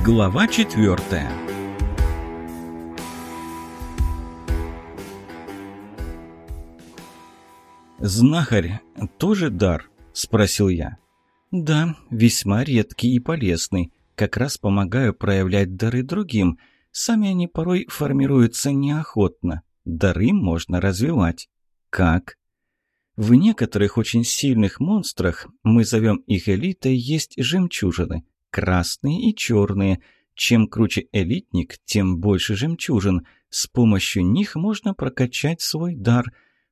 Глава четвертая «Знахарь тоже дар?» – спросил я. «Да, весьма редкий и полезный. Как раз помогаю проявлять дары другим. Сами они порой формируются неохотно. Дары можно развивать. Как?» В некоторых очень сильных монстрах, мы зовем их элитой, есть жемчужины. Красные и черные. Чем круче элитник, тем больше жемчужин. С помощью них можно прокачать свой дар.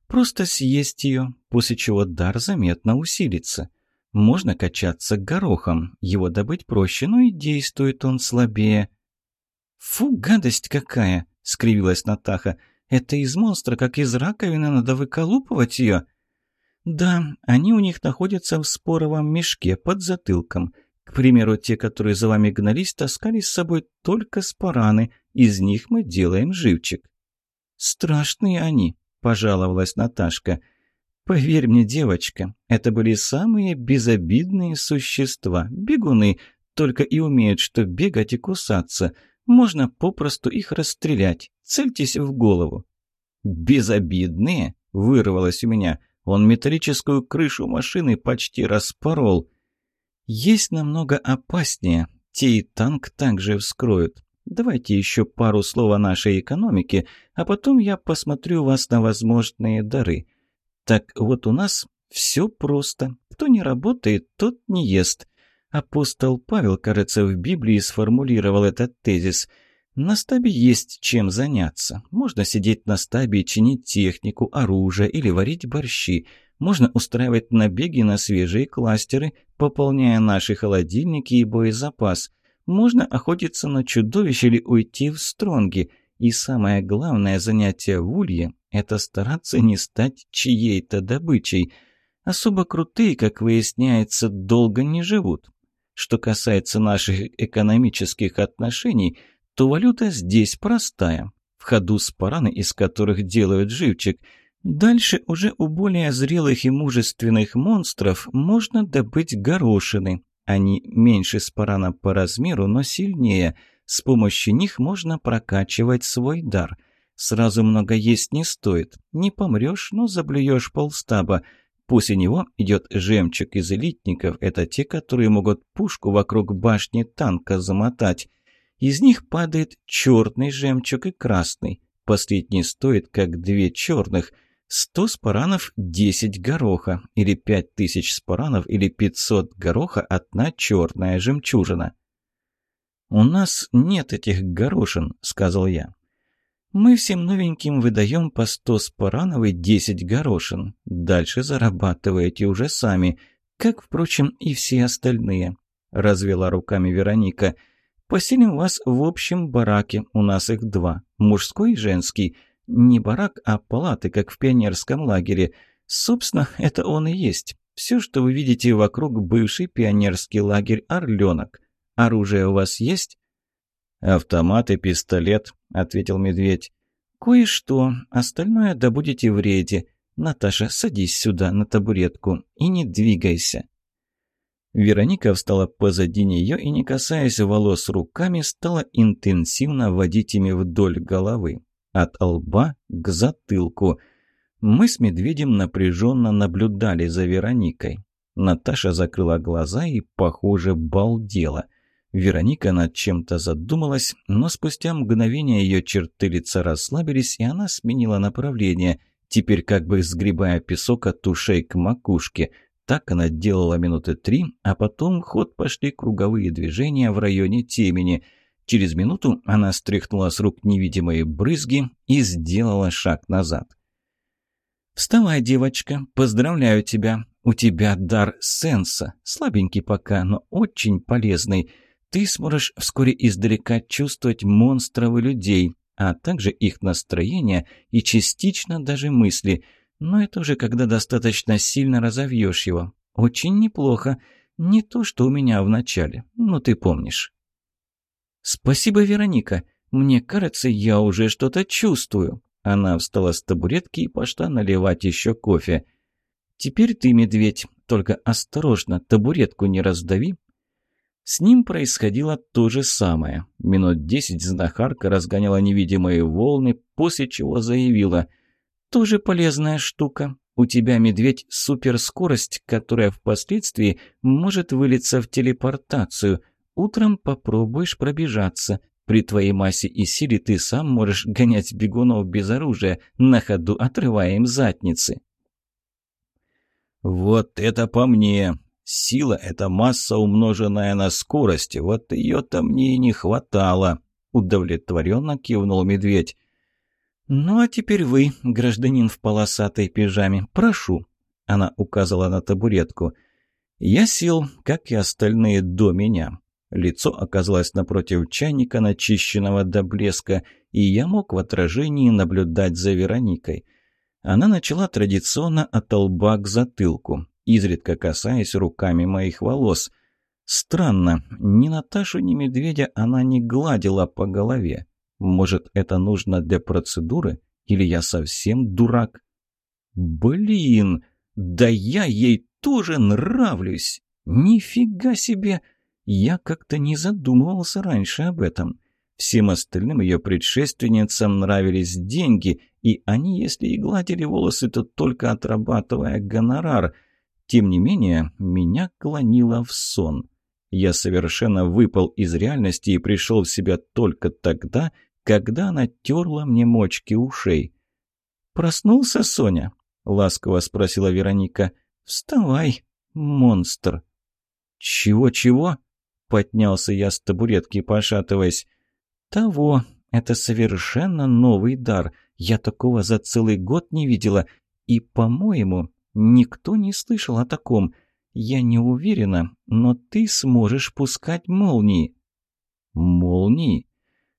Просто съесть ее, после чего дар заметно усилится. Можно качаться горохом. Его добыть проще, но и действует он слабее. «Фу, гадость какая!» — скривилась Натаха. «Это из монстра, как из раковины, надо выколупывать ее». «Да, они у них находятся в споровом мешке под затылком. К примеру, те, которые за вами гнались, таскали с собой только спараны. Из них мы делаем живчик». «Страшные они», — пожаловалась Наташка. «Поверь мне, девочка, это были самые безобидные существа, бегуны, только и умеют что бегать и кусаться. Можно попросту их расстрелять. Цельтесь в голову». «Безобидные?» — вырвалось у меня — он металлическую крышу машины почти распорол. Есть намного опаснее. Те и танк также вскроют. Давайте еще пару слов о нашей экономике, а потом я посмотрю вас на возможные дары. Так вот у нас все просто. Кто не работает, тот не ест. Апостол Павел, кажется, в Библии сформулировал этот тезис – на стабе есть чем заняться. Можно сидеть на стабе и чинить технику, оружие или варить борщи. Можно устраивать набеги на свежие кластеры, пополняя наши холодильники и боезапас. Можно охотиться на чудовищ или уйти в стронги. И самое главное занятие в улье – это стараться не стать чьей-то добычей. Особо крутые, как выясняется, долго не живут. Что касается наших экономических отношений – то валюта здесь простая. В ходу спараны, из которых делают живчик. Дальше уже у более зрелых и мужественных монстров можно добыть горошины. Они меньше спарана по размеру, но сильнее. С помощью них можно прокачивать свой дар. Сразу много есть не стоит. Не помрешь, но заблюешь полстаба. После него идет жемчуг из элитников. Это те, которые могут пушку вокруг башни танка замотать. Из них падает черный жемчуг и красный. Последний стоит как две черных. Сто спаранов – десять гороха, или пять тысяч спаранов, или пятьсот гороха – одна черная жемчужина. «У нас нет этих горошин», – сказал я. «Мы всем новеньким выдаем по сто спаранов и десять горошин. Дальше зарабатываете уже сами, как, впрочем, и все остальные», – развела руками Вероника – Поселим вас в общем бараке, у нас их два, мужской и женский. Не барак, а палаты, как в пионерском лагере. Собственно, это он и есть. Все, что вы видите вокруг, бывший пионерский лагерь «Орленок». Оружие у вас есть?» «Автомат и пистолет», — ответил медведь. «Кое-что. Остальное добудете в рейде. Наташа, садись сюда, на табуретку, и не двигайся». Вероника встала позади нее и, не касаясь волос руками, стала интенсивно водить ими вдоль головы, от лба к затылку. Мы с медведем напряженно наблюдали за Вероникой. Наташа закрыла глаза и, похоже, балдела. Вероника над чем-то задумалась, но спустя мгновение ее черты лица расслабились, и она сменила направление, теперь как бы сгребая песок от ушей к макушке – так она делала минуты три, а потом ход пошли круговые движения в районе темени. Через минуту она стряхнула с рук невидимые брызги и сделала шаг назад. «Вставай, девочка, поздравляю тебя. У тебя дар сенса. Слабенький пока, но очень полезный. Ты сможешь вскоре издалека чувствовать монстров и людей, а также их настроение и частично даже мысли – но это уже когда достаточно сильно разовьешь его. Очень неплохо. Не то, что у меня в начале. Ну, ты помнишь. «Спасибо, Вероника. Мне кажется, я уже что-то чувствую». Она встала с табуретки и пошла наливать еще кофе. «Теперь ты, медведь, только осторожно, табуретку не раздави». С ним происходило то же самое. Минут десять знахарка разгоняла невидимые волны, после чего заявила «Тоже полезная штука. У тебя, медведь, суперскорость, которая впоследствии может вылиться в телепортацию. Утром попробуешь пробежаться. При твоей массе и силе ты сам можешь гонять бегунов без оружия, на ходу отрывая им задницы». «Вот это по мне!» Сила — это масса, умноженная на скорость. Вот ее-то мне и не хватало. Удовлетворенно кивнул медведь. «Ну а теперь вы, гражданин в полосатой пижаме, прошу». Она указала на табуретку. Я сел, как и остальные до меня. Лицо оказалось напротив чайника, начищенного до блеска, и я мог в отражении наблюдать за Вероникой. Она начала традиционно от лба к затылку изредка касаясь руками моих волос. Странно, ни Наташу, ни медведя она не гладила по голове. Может, это нужно для процедуры? Или я совсем дурак? Блин, да я ей тоже нравлюсь! Нифига себе! Я как-то не задумывался раньше об этом. Всем остальным ее предшественницам нравились деньги, и они, если и гладили волосы, то только отрабатывая гонорар – тем не менее, меня клонило в сон. Я совершенно выпал из реальности и пришел в себя только тогда, когда она терла мне мочки ушей. «Проснулся, Соня?» — ласково спросила Вероника. «Вставай, монстр!» «Чего-чего?» — поднялся я с табуретки, пошатываясь. «Того. Это совершенно новый дар. Я такого за целый год не видела. И, по-моему, Никто не слышал о таком. Я не уверена, но ты сможешь пускать молнии». «Молнии?»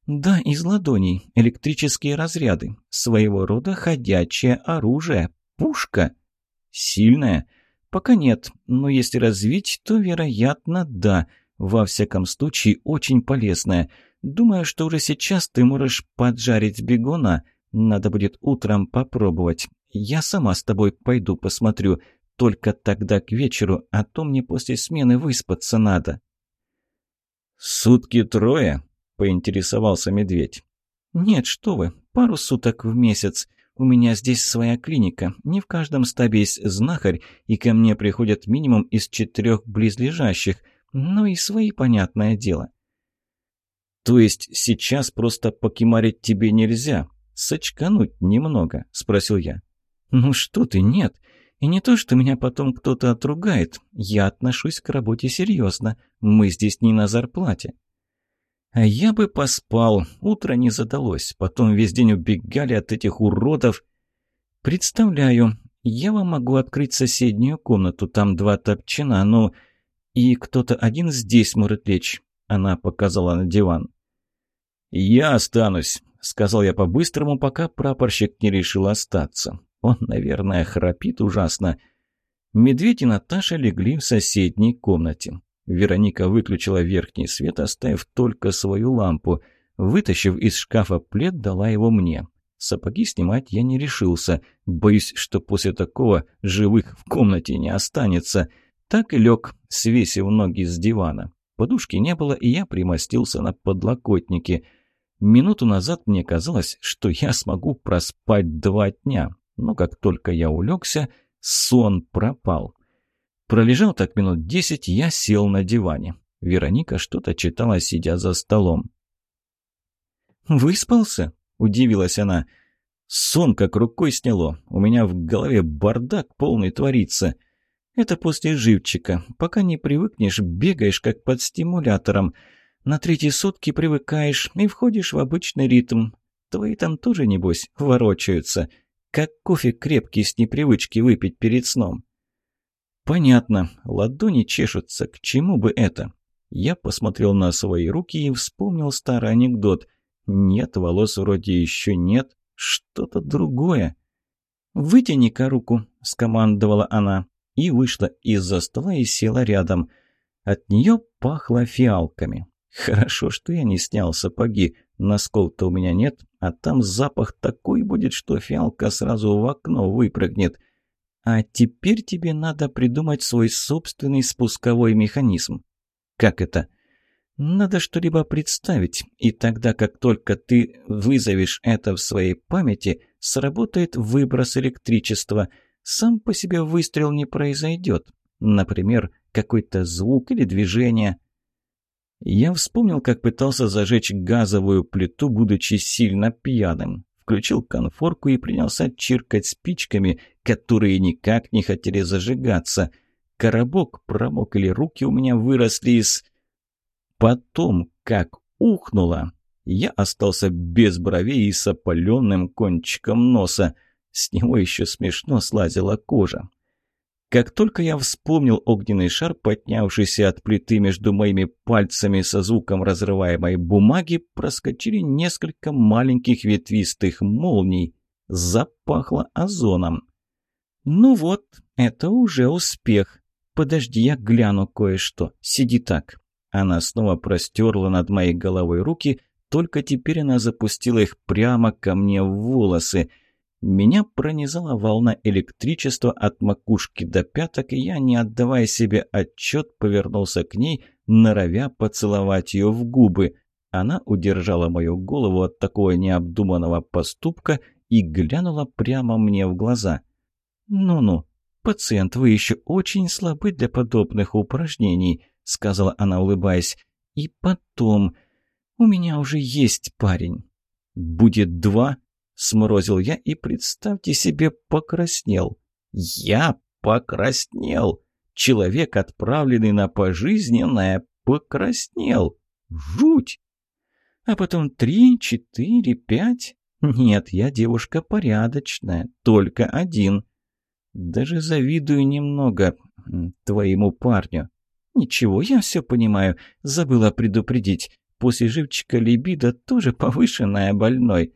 «Да, из ладоней. Электрические разряды. Своего рода ходячее оружие. Пушка. Сильная? Пока нет, но если развить, то, вероятно, да. Во всяком случае, очень полезная. Думаю, что уже сейчас ты можешь поджарить бегуна. Надо будет утром попробовать. Я сама с тобой пойду посмотрю. Только тогда к вечеру, а то мне после смены выспаться надо». «Сутки трое?» — поинтересовался медведь. «Нет, что вы, пару суток в месяц. У меня здесь своя клиника. Не в каждом стабе есть знахарь, и ко мне приходят минимум из четырех близлежащих. Ну и свои, понятное дело». «То есть сейчас просто покемарить тебе нельзя? Сочкануть немного?» — спросил я. «Ну что ты, нет. И не то, что меня потом кто-то отругает. Я отношусь к работе серьезно. Мы здесь не на зарплате». А я бы поспал. Утро не задалось. Потом весь день убегали от этих уродов. Представляю, я вам могу открыть соседнюю комнату. Там два топчина, ну... И кто-то один здесь может лечь. Она показала на диван. «Я останусь», — сказал я по-быстрому, пока прапорщик не решил остаться. Он, наверное, храпит ужасно. Медведь и Наташа легли в соседней комнате. Вероника выключила верхний свет, оставив только свою лампу. Вытащив из шкафа плед, дала его мне. Сапоги снимать я не решился. Боюсь, что после такого живых в комнате не останется. Так и лег, свесив ноги с дивана. Подушки не было, и я примостился на подлокотнике. Минуту назад мне казалось, что я смогу проспать два дня но как только я улегся, сон пропал. Пролежал так минут десять, я сел на диване. Вероника что-то читала, сидя за столом. «Выспался?» – удивилась она. «Сон как рукой сняло. У меня в голове бардак полный творится». «Это после живчика. Пока не привыкнешь, бегаешь как под стимулятором. На третьи сутки привыкаешь и входишь в обычный ритм. Твои там тоже, небось, ворочаются. Как кофе крепкий с непривычки выпить перед сном. Понятно. Ладони чешутся. К чему бы это? Я посмотрел на свои руки и вспомнил старый анекдот. Нет, волос вроде еще нет. Что-то другое. «Вытяни-ка руку», — скомандовала она. И вышла из-за стола и села рядом. От нее пахло фиалками. Хорошо, что я не снял сапоги. Носков-то у меня нет, а там запах такой будет, что фиалка сразу в окно выпрыгнет. А теперь тебе надо придумать свой собственный спусковой механизм. «Как это?» «Надо что-либо представить, и тогда, как только ты вызовешь это в своей памяти, сработает выброс электричества. Сам по себе выстрел не произойдет. Например, какой-то звук или движение». Я вспомнил, как пытался зажечь газовую плиту, будучи сильно пьяным. Включил конфорку и принялся чиркать спичками, которые никак не хотели зажигаться. Коробок промок или руки у меня выросли из... Потом, как ухнуло, я остался без бровей и с опаленным кончиком носа. С него еще смешно слазила кожа. Как только я вспомнил огненный шар, поднявшийся от плиты между моими пальцами со звуком разрываемой бумаги, проскочили несколько маленьких ветвистых молний. Запахло озоном. «Ну вот, это уже успех. Подожди, я гляну кое-что. Сиди так». Она снова простерла над моей головой руки, только теперь она запустила их прямо ко мне в волосы – меня пронизала волна электричества от макушки до пяток, и я, не отдавая себе отчет, повернулся к ней, норовя поцеловать ее в губы. Она удержала мою голову от такого необдуманного поступка и глянула прямо мне в глаза. «Ну-ну, пациент, вы еще очень слабы для подобных упражнений», — сказала она, улыбаясь. «И потом, у меня уже есть парень». «Будет два?» Сморозил я и, представьте себе, покраснел. Я покраснел. Человек, отправленный на пожизненное, покраснел. Жуть! А потом три, четыре, пять. Нет, я девушка порядочная, только один. Даже завидую немного твоему парню. Ничего, я все понимаю. Забыла предупредить. После живчика либидо тоже повышенная больной.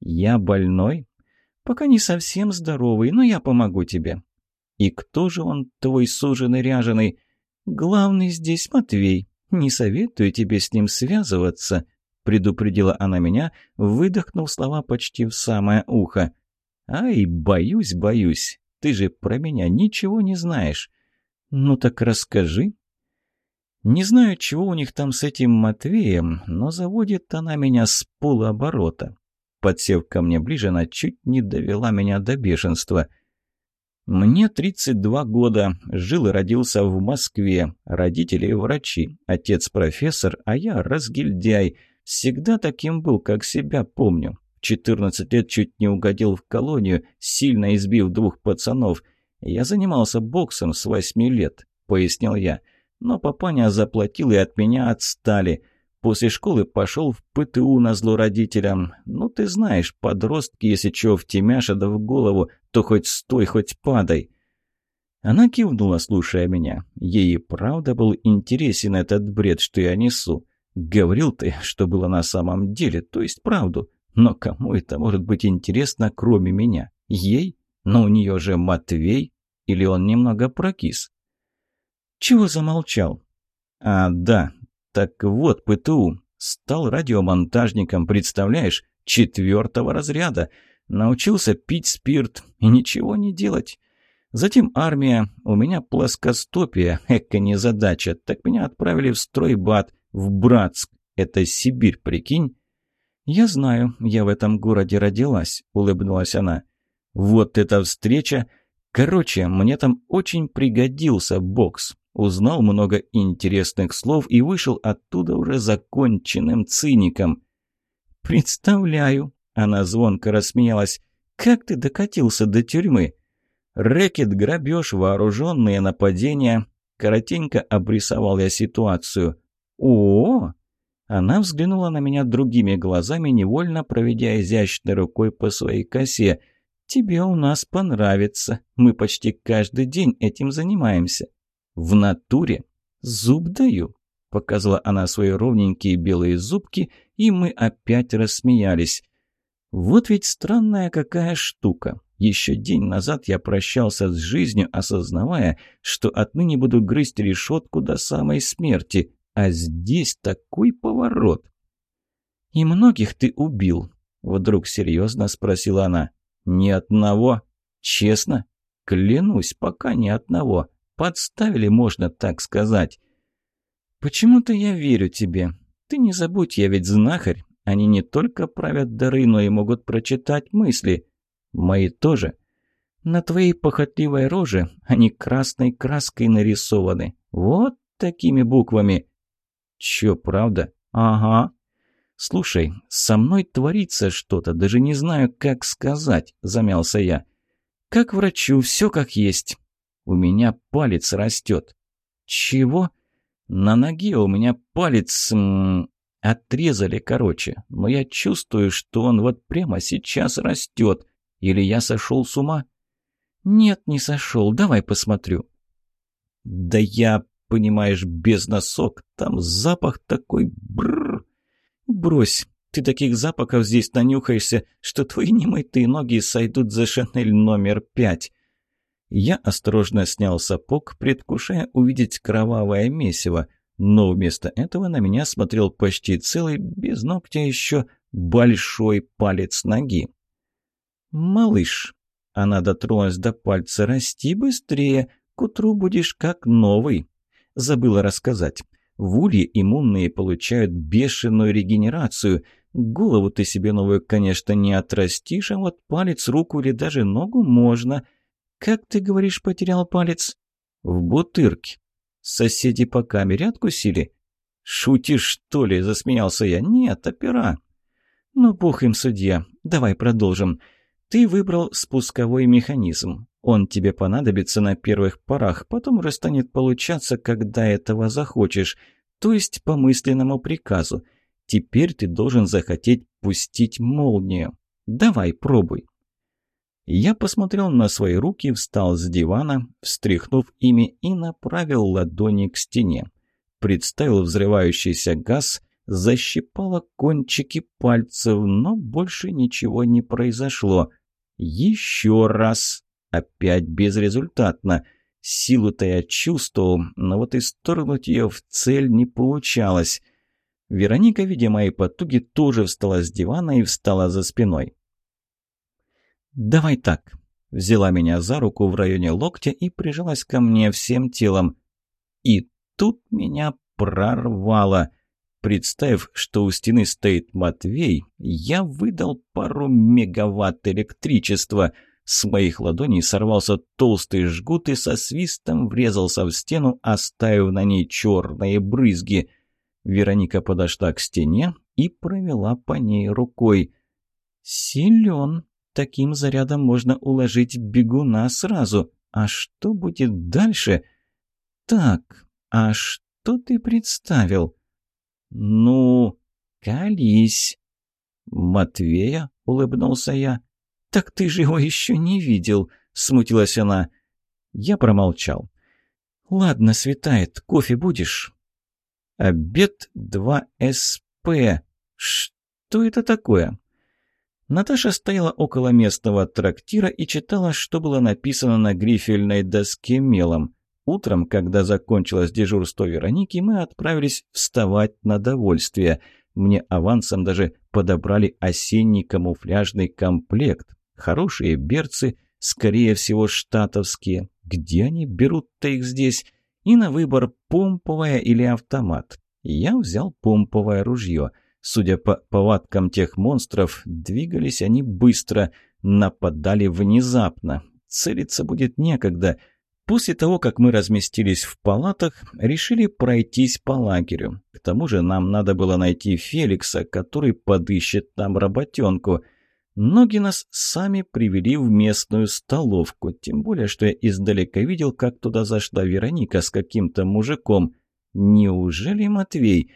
«Я больной?» «Пока не совсем здоровый, но я помогу тебе». «И кто же он, твой суженый ряженый?» «Главный здесь Матвей. Не советую тебе с ним связываться», — предупредила она меня, выдохнув слова почти в самое ухо. «Ай, боюсь, боюсь. Ты же про меня ничего не знаешь». «Ну так расскажи». Не знаю, чего у них там с этим Матвеем, но заводит она меня с полуоборота. Подсев ко мне ближе, она чуть не довела меня до бешенства. «Мне 32 года, жил и родился в Москве, родители врачи, отец профессор, а я разгильдяй. Всегда таким был, как себя помню. В 14 лет чуть не угодил в колонию, сильно избив двух пацанов. Я занимался боксом с 8 лет», — пояснил я. «Но папаня заплатил, и от меня отстали». После школы пошел в ПТУ на зло родителям. Ну, ты знаешь, подростки, если чего втемяша да в голову, то хоть стой, хоть падай. Она кивнула, слушая меня. Ей и правда был интересен этот бред, что я несу. Говорил ты, что было на самом деле, то есть правду. Но кому это может быть интересно, кроме меня? Ей? Но у нее же Матвей. Или он немного прокис? Чего замолчал? А, да, так вот, ПТУ. Стал радиомонтажником, представляешь? Четвертого разряда. Научился пить спирт и ничего не делать. Затем армия. У меня плоскостопие. Эка незадача. Так меня отправили в стройбат, в Братск. Это Сибирь, прикинь? «Я знаю, я в этом городе родилась», — улыбнулась она. «Вот эта встреча! Короче, мне там очень пригодился бокс узнал много интересных слов и вышел оттуда уже законченным циником. «Представляю», — она звонко рассмеялась, — «как ты докатился до тюрьмы?» «Рэкет, грабеж, вооруженные нападения». Коротенько обрисовал я ситуацию. «О!» Она взглянула на меня другими глазами, невольно проведя изящной рукой по своей косе. «Тебе у нас понравится. Мы почти каждый день этим занимаемся. «В натуре? Зуб даю!» Показала она свои ровненькие белые зубки, и мы опять рассмеялись. Вот ведь странная какая штука. Еще день назад я прощался с жизнью, осознавая, что отныне буду грызть решетку до самой смерти. А здесь такой поворот. «И многих ты убил?» — вдруг серьезно спросила она. «Ни одного. Честно? Клянусь, пока ни одного. Подставили, можно так сказать. «Почему-то я верю тебе. Ты не забудь, я ведь знахарь. Они не только правят дары, но и могут прочитать мысли. Мои тоже. На твоей похотливой роже они красной краской нарисованы. Вот такими буквами». «Чё, правда?» «Ага». «Слушай, со мной творится что-то, даже не знаю, как сказать», – замялся я. «Как врачу, все как есть. У меня палец растет». «Чего?» «На ноге у меня палец... М -м, отрезали, короче, но я чувствую, что он вот прямо сейчас растет. Или я сошел с ума?» «Нет, не сошел. Давай посмотрю». «Да я, понимаешь, без носок. Там запах такой... Бррр. Брось, ты таких запахов здесь нанюхаешься, что твои немытые ноги сойдут за Шанель номер пять». Я осторожно снял сапог, предвкушая увидеть кровавое месиво, но вместо этого на меня смотрел почти целый, без ногтя еще, большой палец ноги. «Малыш», — она дотронулась до пальца, — «расти быстрее, к утру будешь как новый». Забыла рассказать. В улье иммунные получают бешеную регенерацию. Голову ты себе новую, конечно, не отрастишь, а вот палец, руку или даже ногу можно. Как ты говоришь, потерял палец? В бутырке. Соседи по камере откусили. «Шутишь, что ли?» – засмеялся я. «Нет, опера». «Ну, бог им судья. Давай продолжим. Ты выбрал спусковой механизм. Он тебе понадобится на первых порах, потом уже станет получаться, когда этого захочешь, то есть по мысленному приказу. Теперь ты должен захотеть пустить молнию. Давай, пробуй. Я посмотрел на свои руки, встал с дивана, встряхнув ими и направил ладони к стене. Представил взрывающийся газ, защипало кончики пальцев, но больше ничего не произошло. Еще раз. Опять безрезультатно. Силу-то я чувствовал, но вот и сторгнуть ее в цель не получалось. Вероника, видя мои потуги, тоже встала с дивана и встала за спиной. «Давай так». Взяла меня за руку в районе локтя и прижалась ко мне всем телом. И тут меня прорвало. Представив, что у стены стоит Матвей, я выдал пару мегаватт электричества — с моих ладоней сорвался толстый жгут и со свистом врезался в стену, оставив на ней черные брызги. Вероника подошла к стене и провела по ней рукой. «Силен. Таким зарядом можно уложить бегуна сразу. А что будет дальше?» «Так, а что ты представил?» «Ну, колись». «Матвея?» — улыбнулся я. «Так ты же его еще не видел», — смутилась она. Я промолчал. «Ладно, светает. Кофе будешь?» «Обед 2СП. Что это такое?» Наташа стояла около местного трактира и читала, что было написано на грифельной доске мелом. Утром, когда закончилось дежурство Вероники, мы отправились вставать на довольствие. Мне авансом даже подобрали осенний камуфляжный комплект. Хорошие берцы, скорее всего, штатовские. Где они берут-то их здесь? И на выбор помповое или автомат. Я взял помповое ружье. Судя по повадкам тех монстров, двигались они быстро, нападали внезапно. Целиться будет некогда. После того, как мы разместились в палатах, решили пройтись по лагерю. К тому же нам надо было найти Феликса, который подыщет нам работенку – Ноги нас сами привели в местную столовку, тем более, что я издалека видел, как туда зашла Вероника с каким-то мужиком. Неужели Матвей?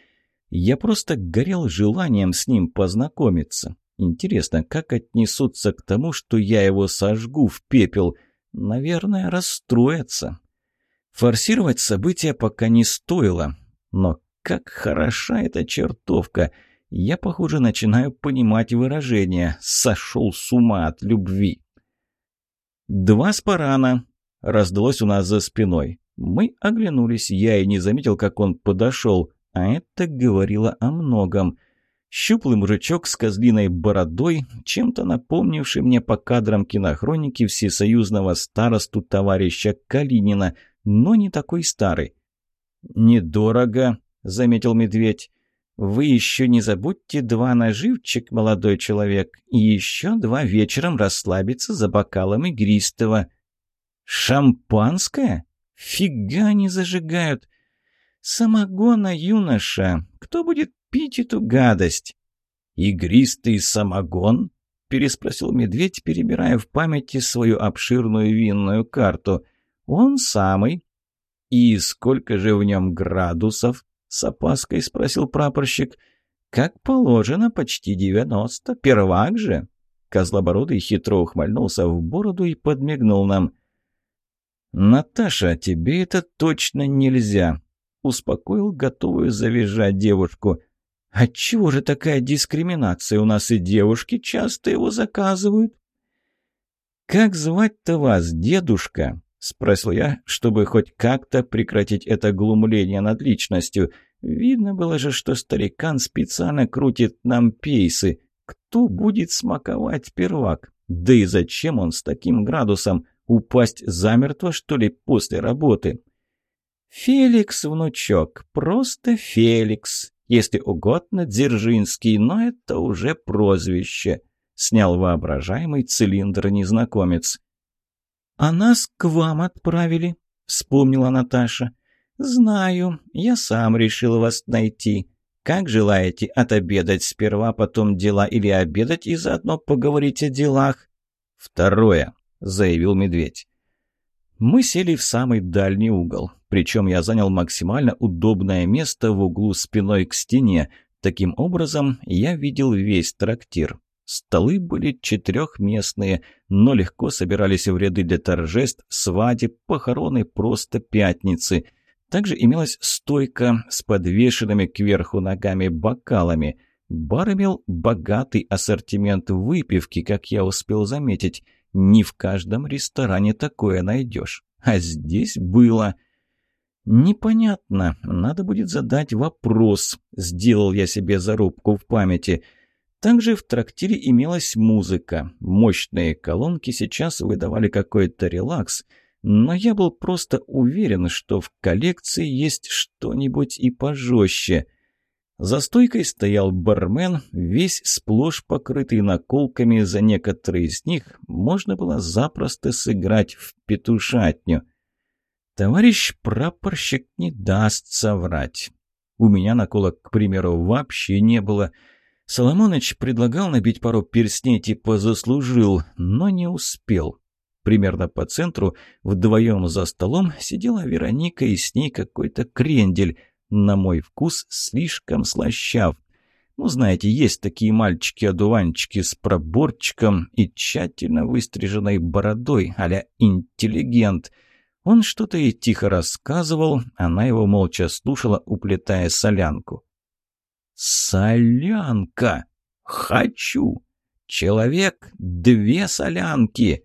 Я просто горел желанием с ним познакомиться. Интересно, как отнесутся к тому, что я его сожгу в пепел? Наверное, расстроятся. Форсировать события пока не стоило. Но как хороша эта чертовка! — я, похоже, начинаю понимать выражение «сошел с ума от любви». «Два спарана!» — раздалось у нас за спиной. Мы оглянулись, я и не заметил, как он подошел, а это говорило о многом. Щуплый мужичок с козлиной бородой, чем-то напомнивший мне по кадрам кинохроники всесоюзного старосту товарища Калинина, но не такой старый. «Недорого», — заметил медведь. «Вы еще не забудьте два наживчик, молодой человек, и еще два вечером расслабиться за бокалом игристого». «Шампанское? Фига не зажигают!» «Самогона, юноша! Кто будет пить эту гадость?» «Игристый самогон?» — переспросил медведь, перебирая в памяти свою обширную винную карту. «Он самый». «И сколько же в нем градусов?» — с опаской спросил прапорщик. «Как положено, почти девяносто. Первак же». Козлобородый хитро ухмыльнулся в бороду и подмигнул нам. «Наташа, тебе это точно нельзя», успокоил готовую завизжать девушку. «Отчего же такая дискриминация? У нас и девушки часто его заказывают». «Как звать-то вас, дедушка?» — спросил я, чтобы хоть как-то прекратить это глумление над личностью. Видно было же, что старикан специально крутит нам пейсы. Кто будет смаковать первак? Да и зачем он с таким градусом? Упасть замертво, что ли, после работы?» «Феликс, внучок, просто Феликс. Если угодно, Дзержинский, но это уже прозвище», — снял воображаемый цилиндр незнакомец. «А нас к вам отправили», — вспомнила Наташа. «Знаю, я сам решил вас найти. Как желаете отобедать сперва, потом дела или обедать и заодно поговорить о делах?» «Второе», — заявил медведь. Мы сели в самый дальний угол. Причем я занял максимально удобное место в углу спиной к стене. Таким образом, я видел весь трактир. Столы были четырехместные, но легко собирались в ряды для торжеств, свадеб, похороны, просто пятницы. Также имелась стойка с подвешенными кверху ногами бокалами. Бар имел богатый ассортимент выпивки, как я успел заметить. Не в каждом ресторане такое найдешь. А здесь было... «Непонятно. Надо будет задать вопрос», — сделал я себе зарубку в памяти. Также в трактире имелась музыка. Мощные колонки сейчас выдавали какой-то релакс, но я был просто уверен, что в коллекции есть что-нибудь и пожестче. За стойкой стоял бармен, весь сплошь покрытый наколками, за некоторые из них можно было запросто сыграть в петушатню. Товарищ прапорщик не даст соврать. У меня наколок, к примеру, вообще не было. Соломоныч предлагал набить пару перстней типа «заслужил», но не успел. Примерно по центру, вдвоем за столом, сидела Вероника и с ней какой-то крендель. На мой вкус слишком слащав. Ну, знаете, есть такие мальчики-одуванчики с проборчиком и тщательно выстриженной бородой, а интеллигент — он что-то ей тихо рассказывал, она его молча слушала, уплетая солянку. «Солянка! Хочу! Человек, две солянки!»